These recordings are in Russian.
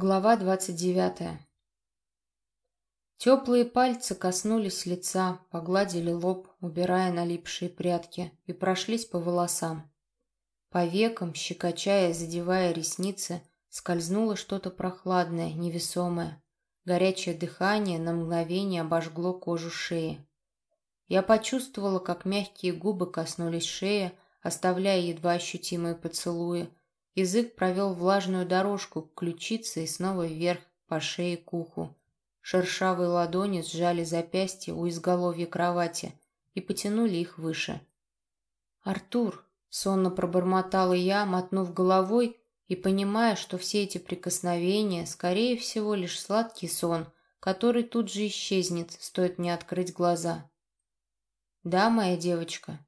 Глава двадцать девятая. Теплые пальцы коснулись лица, погладили лоб, убирая налипшие прядки, и прошлись по волосам. По векам, щекочая, задевая ресницы, скользнуло что-то прохладное, невесомое. Горячее дыхание на мгновение обожгло кожу шеи. Я почувствовала, как мягкие губы коснулись шеи, оставляя едва ощутимые поцелуи, Язык провел влажную дорожку к ключице и снова вверх по шее к уху. Шершавые ладони сжали запястья у изголовья кровати и потянули их выше. «Артур!» — сонно пробормотала я, мотнув головой и понимая, что все эти прикосновения, скорее всего, лишь сладкий сон, который тут же исчезнет, стоит мне открыть глаза. «Да, моя девочка?»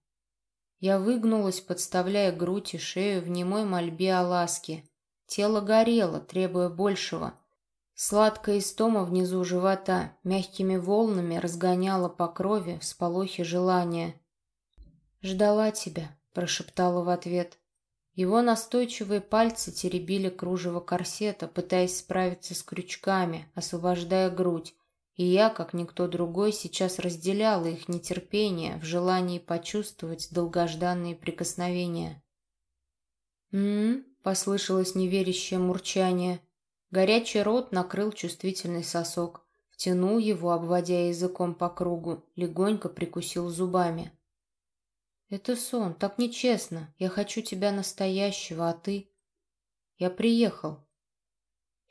Я выгнулась, подставляя грудь и шею в немой мольбе о ласке. Тело горело, требуя большего. Сладкая истома внизу живота мягкими волнами разгоняла по крови всполохи желания. «Ждала тебя», — прошептала в ответ. Его настойчивые пальцы теребили кружево корсета, пытаясь справиться с крючками, освобождая грудь, и я, как никто другой, сейчас разделяла их нетерпение в желании почувствовать долгожданные прикосновения. «М-м-м», послышалось неверящее мурчание. Горячий рот накрыл чувствительный сосок, втянул его, обводя языком по кругу, легонько прикусил зубами. «Это сон, так нечестно. Я хочу тебя настоящего, а ты...» «Я приехал»,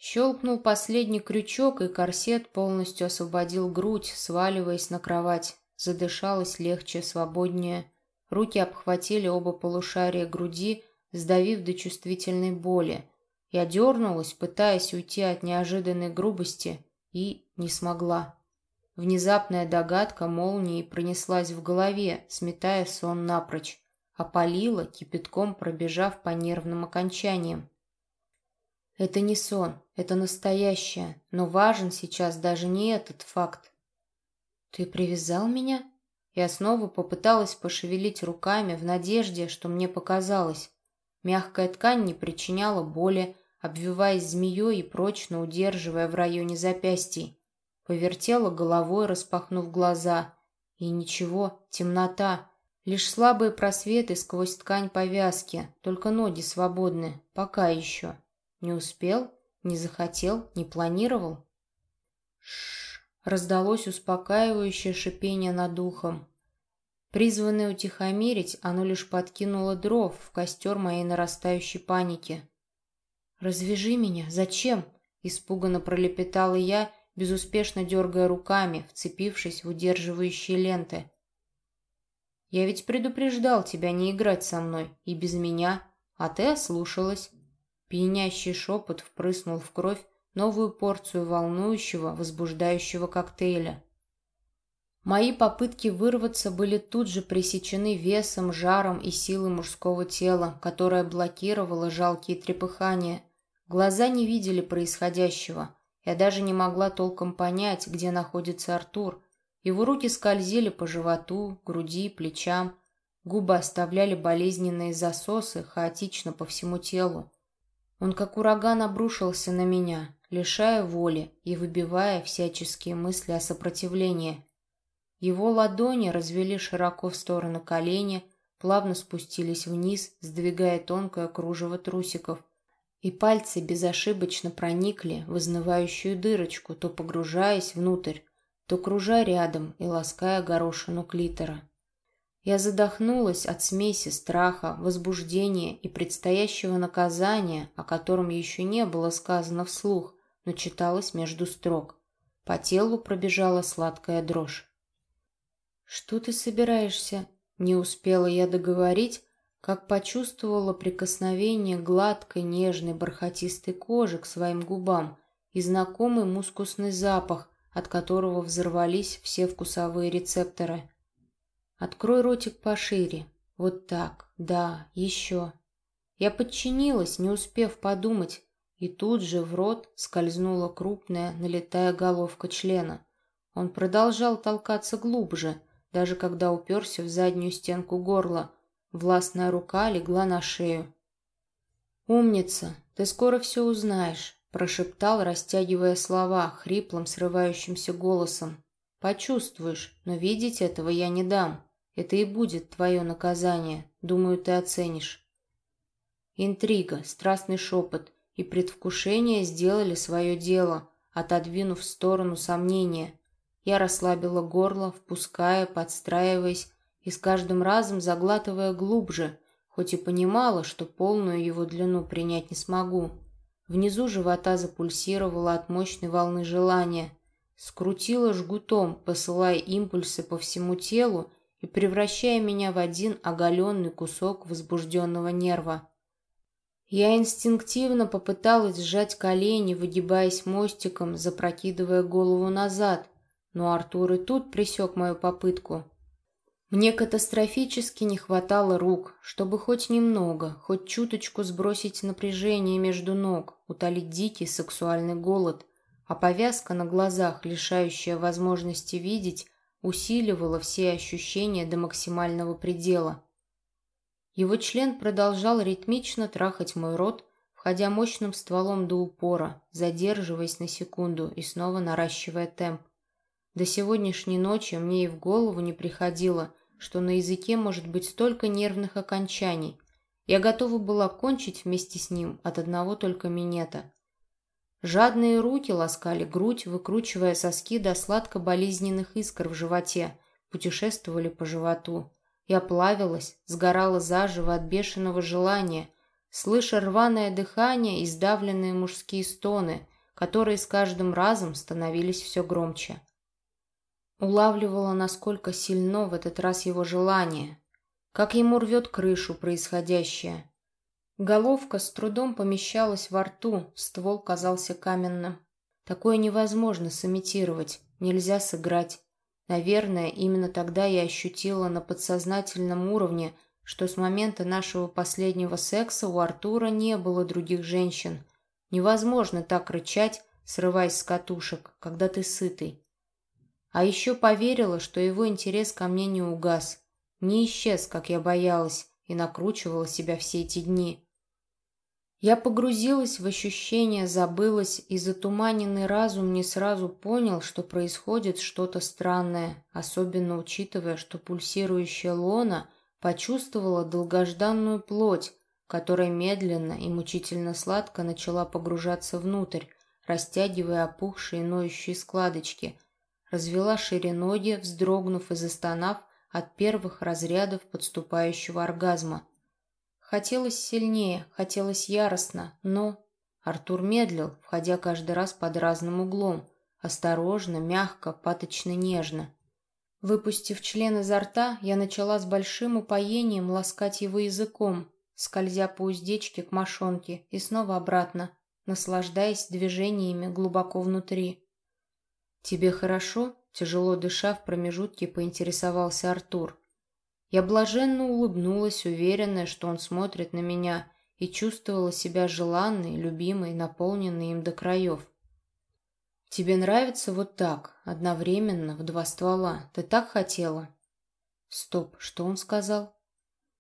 Щелкнул последний крючок, и корсет полностью освободил грудь, сваливаясь на кровать. Задышалось легче, свободнее. Руки обхватили оба полушария груди, сдавив до чувствительной боли. Я дернулась, пытаясь уйти от неожиданной грубости, и не смогла. Внезапная догадка молнией пронеслась в голове, сметая сон напрочь. Опалила, кипятком пробежав по нервным окончаниям. Это не сон, это настоящее, но важен сейчас даже не этот факт. «Ты привязал меня?» Я снова попыталась пошевелить руками в надежде, что мне показалось. Мягкая ткань не причиняла боли, обвиваясь змеей и прочно удерживая в районе запястий. Повертела головой, распахнув глаза. И ничего, темнота. Лишь слабые просветы сквозь ткань повязки, только ноги свободны, пока еще. Не успел, не захотел, не планировал? Шш! Раздалось успокаивающее шипение над ухом. Призванное утихомирить, оно лишь подкинуло дров в костер моей нарастающей паники. «Развяжи меня! Зачем?» — испуганно пролепетала я, безуспешно дергая руками, вцепившись в удерживающие ленты. «Я ведь предупреждал тебя не играть со мной и без меня, а ты ослушалась. Пьянящий шепот впрыснул в кровь новую порцию волнующего, возбуждающего коктейля. Мои попытки вырваться были тут же пресечены весом, жаром и силой мужского тела, которое блокировало жалкие трепыхания. Глаза не видели происходящего. Я даже не могла толком понять, где находится Артур. Его руки скользили по животу, груди, плечам. Губы оставляли болезненные засосы хаотично по всему телу. Он как ураган обрушился на меня, лишая воли и выбивая всяческие мысли о сопротивлении. Его ладони развели широко в сторону колени, плавно спустились вниз, сдвигая тонкое кружево трусиков, и пальцы безошибочно проникли в изнывающую дырочку, то погружаясь внутрь, то кружа рядом и лаская горошину клитора. Я задохнулась от смеси страха, возбуждения и предстоящего наказания, о котором еще не было сказано вслух, но читалось между строк. По телу пробежала сладкая дрожь. «Что ты собираешься?» Не успела я договорить, как почувствовала прикосновение гладкой, нежной, бархатистой кожи к своим губам и знакомый мускусный запах, от которого взорвались все вкусовые рецепторы. Открой ротик пошире. Вот так. Да, еще. Я подчинилась, не успев подумать, и тут же в рот скользнула крупная, налетая головка члена. Он продолжал толкаться глубже, даже когда уперся в заднюю стенку горла. Властная рука легла на шею. «Умница, ты скоро все узнаешь. прошептал, растягивая слова, хриплым, срывающимся голосом. «Почувствуешь, но видеть этого я не дам. Это и будет твое наказание. Думаю, ты оценишь». Интрига, страстный шепот и предвкушение сделали свое дело, отодвинув в сторону сомнения. Я расслабила горло, впуская, подстраиваясь и с каждым разом заглатывая глубже, хоть и понимала, что полную его длину принять не смогу. Внизу живота запульсировало от мощной волны желания. Скрутило жгутом, посылая импульсы по всему телу и превращая меня в один оголенный кусок возбужденного нерва. Я инстинктивно попыталась сжать колени, выгибаясь мостиком, запрокидывая голову назад, но Артур и тут пресек мою попытку. Мне катастрофически не хватало рук, чтобы хоть немного, хоть чуточку сбросить напряжение между ног, утолить дикий сексуальный голод, а повязка на глазах, лишающая возможности видеть, усиливала все ощущения до максимального предела. Его член продолжал ритмично трахать мой рот, входя мощным стволом до упора, задерживаясь на секунду и снова наращивая темп. До сегодняшней ночи мне и в голову не приходило, что на языке может быть столько нервных окончаний. Я готова была кончить вместе с ним от одного только минета. Жадные руки ласкали грудь, выкручивая соски до сладко-болезненных искр в животе, путешествовали по животу. Я плавилась, сгорала заживо от бешеного желания, слыша рваное дыхание и сдавленные мужские стоны, которые с каждым разом становились все громче. Улавливала, насколько сильно в этот раз его желание, как ему рвет крышу происходящее. Головка с трудом помещалась во рту, ствол казался каменным. Такое невозможно сымитировать, нельзя сыграть. Наверное, именно тогда я ощутила на подсознательном уровне, что с момента нашего последнего секса у Артура не было других женщин. Невозможно так рычать, срываясь с катушек, когда ты сытый. А еще поверила, что его интерес ко мне не угас, не исчез, как я боялась, и накручивала себя все эти дни. Я погрузилась в ощущение, забылась, и затуманенный разум не сразу понял, что происходит что-то странное, особенно учитывая, что пульсирующая лона почувствовала долгожданную плоть, которая медленно и мучительно сладко начала погружаться внутрь, растягивая опухшие ноющие складочки – развела шире ноги, вздрогнув и застонав от первых разрядов подступающего оргазма. Хотелось сильнее, хотелось яростно, но... Артур медлил, входя каждый раз под разным углом, осторожно, мягко, паточно нежно. Выпустив член изо рта, я начала с большим упоением ласкать его языком, скользя по уздечке к мошонке и снова обратно, наслаждаясь движениями глубоко внутри. «Тебе хорошо?» – тяжело дыша в промежутке поинтересовался Артур. Я блаженно улыбнулась, уверенная, что он смотрит на меня, и чувствовала себя желанной, любимой, наполненной им до краев. «Тебе нравится вот так, одновременно, в два ствола? Ты так хотела?» «Стоп, что он сказал?»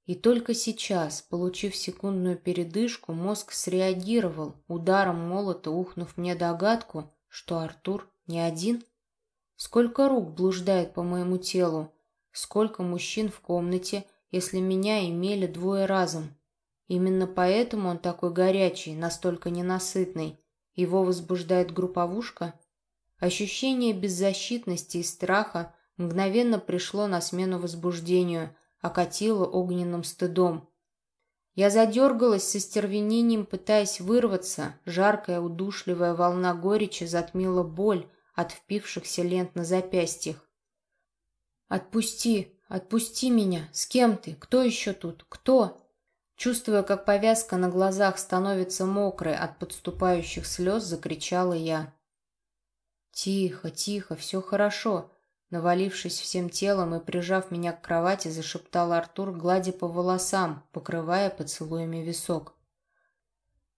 И только сейчас, получив секундную передышку, мозг среагировал, ударом молота ухнув мне догадку, что Артур не один? Сколько рук блуждает по моему телу? Сколько мужчин в комнате, если меня имели двое разом? Именно поэтому он такой горячий, настолько ненасытный. Его возбуждает групповушка? Ощущение беззащитности и страха мгновенно пришло на смену возбуждению, окатило огненным стыдом. Я задергалась со стервенением, пытаясь вырваться. Жаркая удушливая волна горечи затмила боль, от впившихся лент на запястьях. «Отпусти! Отпусти меня! С кем ты? Кто еще тут? Кто?» Чувствуя, как повязка на глазах становится мокрой от подступающих слез, закричала я. «Тихо, тихо, все хорошо!» Навалившись всем телом и прижав меня к кровати, зашептал Артур, гладя по волосам, покрывая поцелуями висок.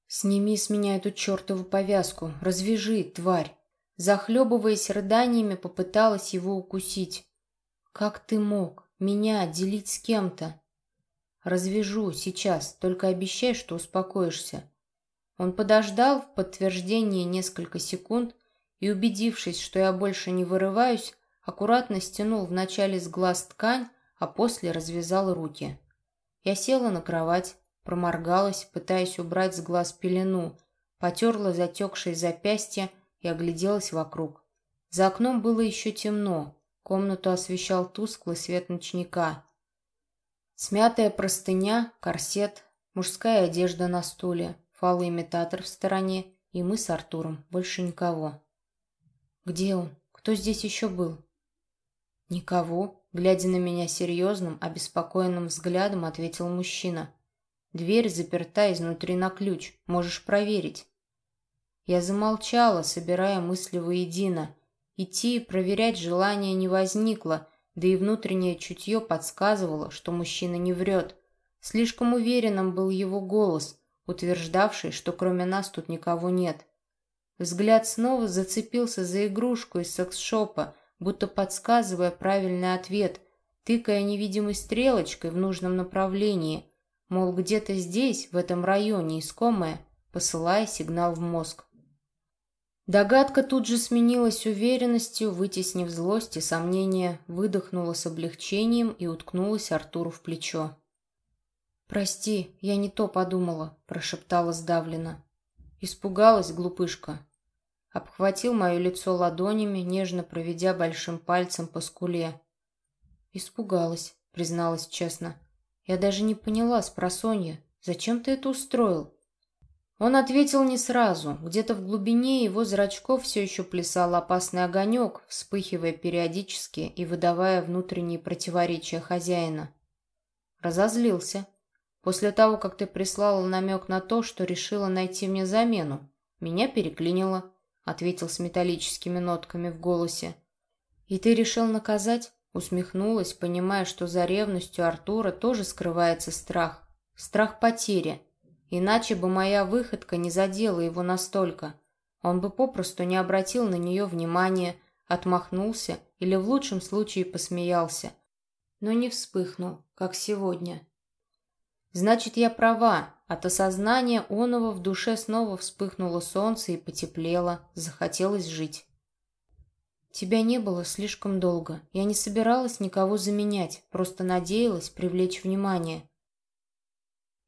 «Сними с меня эту чертову повязку! Развяжи, тварь!» Захлебываясь рыданиями, попыталась его укусить. «Как ты мог? Меня делить с кем-то?» «Развяжу сейчас, только обещай, что успокоишься». Он подождал в подтверждение несколько секунд и, убедившись, что я больше не вырываюсь, аккуратно стянул вначале с глаз ткань, а после развязал руки. Я села на кровать, проморгалась, пытаясь убрать с глаз пелену, потерла затекшие запястья и огляделась вокруг. За окном было еще темно, комнату освещал тусклый свет ночника. Смятая простыня, корсет, мужская одежда на стуле, фалоимитатор в стороне и мы с Артуром, больше никого. «Где он? Кто здесь еще был?» «Никого», — глядя на меня серьезным, обеспокоенным взглядом, ответил мужчина. «Дверь заперта изнутри на ключ, можешь проверить». Я замолчала, собирая мысли воедино. Идти и проверять желания не возникло, да и внутреннее чутье подсказывало, что мужчина не врет. Слишком уверенным был его голос, утверждавший, что кроме нас тут никого нет. Взгляд снова зацепился за игрушку из секс-шопа, будто подсказывая правильный ответ, тыкая невидимой стрелочкой в нужном направлении, мол, где-то здесь, в этом районе искомое, посылая сигнал в мозг. Догадка тут же сменилась уверенностью, вытеснив злость и сомнение, выдохнула с облегчением и уткнулась Артуру в плечо. «Прости, я не то подумала», — прошептала сдавленно. Испугалась, глупышка. Обхватил мое лицо ладонями, нежно проведя большим пальцем по скуле. «Испугалась», — призналась честно. «Я даже не поняла, спросонья, зачем ты это устроил?» Он ответил не сразу. Где-то в глубине его зрачков все еще плясал опасный огонек, вспыхивая периодически и выдавая внутренние противоречия хозяина. Разозлился. После того, как ты прислала намек на то, что решила найти мне замену, меня переклинило, — ответил с металлическими нотками в голосе. «И ты решил наказать?» — усмехнулась, понимая, что за ревностью Артура тоже скрывается страх. Страх потери. Иначе бы моя выходка не задела его настолько. Он бы попросту не обратил на нее внимания, отмахнулся или в лучшем случае посмеялся. Но не вспыхнул, как сегодня. Значит, я права. От осознания оного в душе снова вспыхнуло солнце и потеплело, захотелось жить. Тебя не было слишком долго. Я не собиралась никого заменять, просто надеялась привлечь внимание.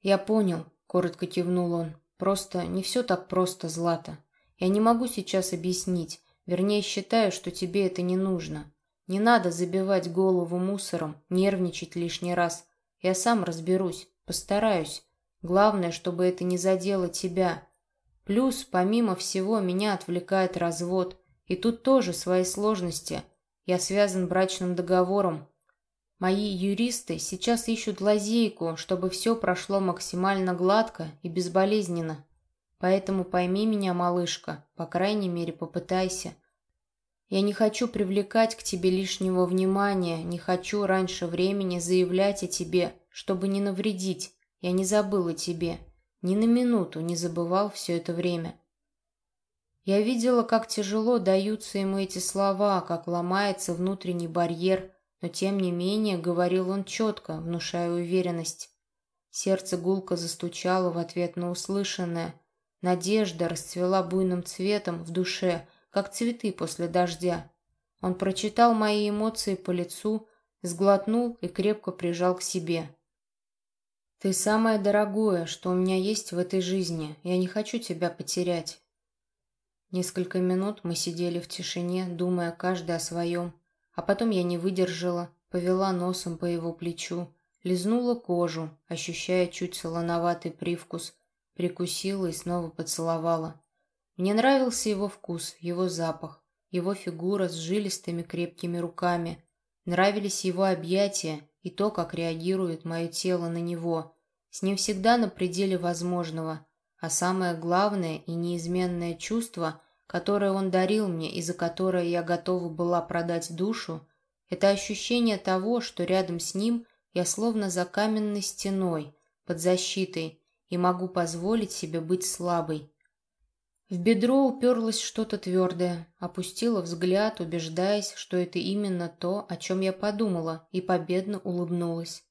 Я понял, коротко кивнул он. Просто не все так просто, Злата. Я не могу сейчас объяснить. Вернее, считаю, что тебе это не нужно. Не надо забивать голову мусором, нервничать лишний раз. Я сам разберусь, постараюсь. Главное, чтобы это не задело тебя. Плюс, помимо всего, меня отвлекает развод. И тут тоже свои сложности. Я связан брачным договором, Мои юристы сейчас ищут лазейку, чтобы все прошло максимально гладко и безболезненно. Поэтому пойми меня, малышка, по крайней мере попытайся. Я не хочу привлекать к тебе лишнего внимания, не хочу раньше времени заявлять о тебе, чтобы не навредить. Я не забыл о тебе. Ни на минуту не забывал все это время. Я видела, как тяжело даются ему эти слова, как ломается внутренний барьер, но тем не менее говорил он четко, внушая уверенность. Сердце гулко застучало в ответ на услышанное. Надежда расцвела буйным цветом в душе, как цветы после дождя. Он прочитал мои эмоции по лицу, сглотнул и крепко прижал к себе. «Ты самое дорогое, что у меня есть в этой жизни. Я не хочу тебя потерять». Несколько минут мы сидели в тишине, думая каждый о своем. А потом я не выдержала, повела носом по его плечу, лизнула кожу, ощущая чуть солоноватый привкус, прикусила и снова поцеловала. Мне нравился его вкус, его запах, его фигура с жилистыми крепкими руками. Нравились его объятия и то, как реагирует мое тело на него. С ним всегда на пределе возможного. А самое главное и неизменное чувство — которое он дарил мне и за которое я готова была продать душу, это ощущение того, что рядом с ним я словно за каменной стеной, под защитой, и могу позволить себе быть слабой. В бедро уперлось что-то твердое, опустила взгляд, убеждаясь, что это именно то, о чем я подумала, и победно улыбнулась.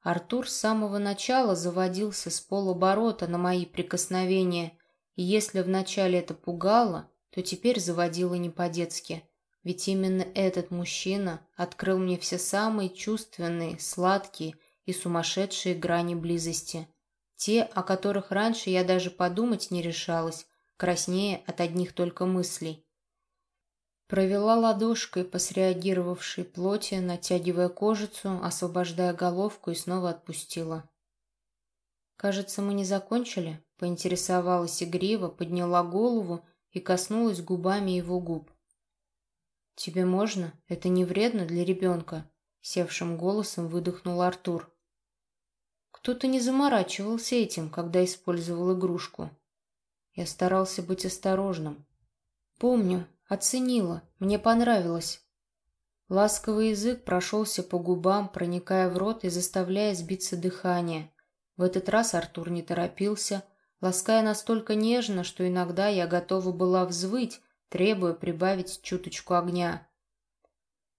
Артур с самого начала заводился с полоборота на мои прикосновения, И если вначале это пугало, то теперь заводило не по-детски. Ведь именно этот мужчина открыл мне все самые чувственные, сладкие и сумасшедшие грани близости. Те, о которых раньше я даже подумать не решалась, краснее от одних только мыслей. Провела ладошкой по среагировавшей плоти, натягивая кожицу, освобождая головку и снова отпустила. «Кажется, мы не закончили?» — поинтересовалась игриво, подняла голову и коснулась губами его губ. «Тебе можно? Это не вредно для ребенка?» — севшим голосом выдохнул Артур. Кто-то не заморачивался этим, когда использовал игрушку. Я старался быть осторожным. Помню, оценила, мне понравилось. Ласковый язык прошелся по губам, проникая в рот и заставляя сбиться дыхание. В этот раз Артур не торопился, лаская настолько нежно, что иногда я готова была взвыть, требуя прибавить чуточку огня.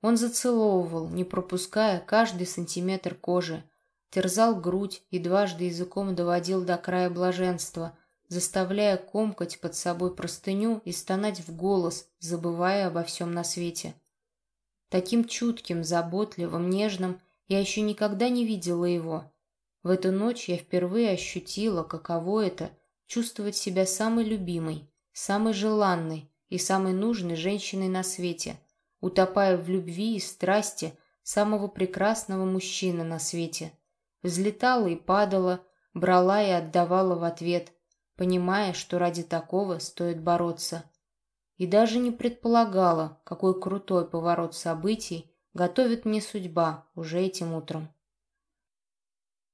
Он зацеловывал, не пропуская каждый сантиметр кожи, терзал грудь и дважды языком доводил до края блаженства, заставляя комкать под собой простыню и стонать в голос, забывая обо всем на свете. Таким чутким, заботливым, нежным я еще никогда не видела его. В эту ночь я впервые ощутила, каково это — чувствовать себя самой любимой, самой желанной и самой нужной женщиной на свете, утопая в любви и страсти самого прекрасного мужчины на свете. Взлетала и падала, брала и отдавала в ответ, понимая, что ради такого стоит бороться. И даже не предполагала, какой крутой поворот событий готовит мне судьба уже этим утром.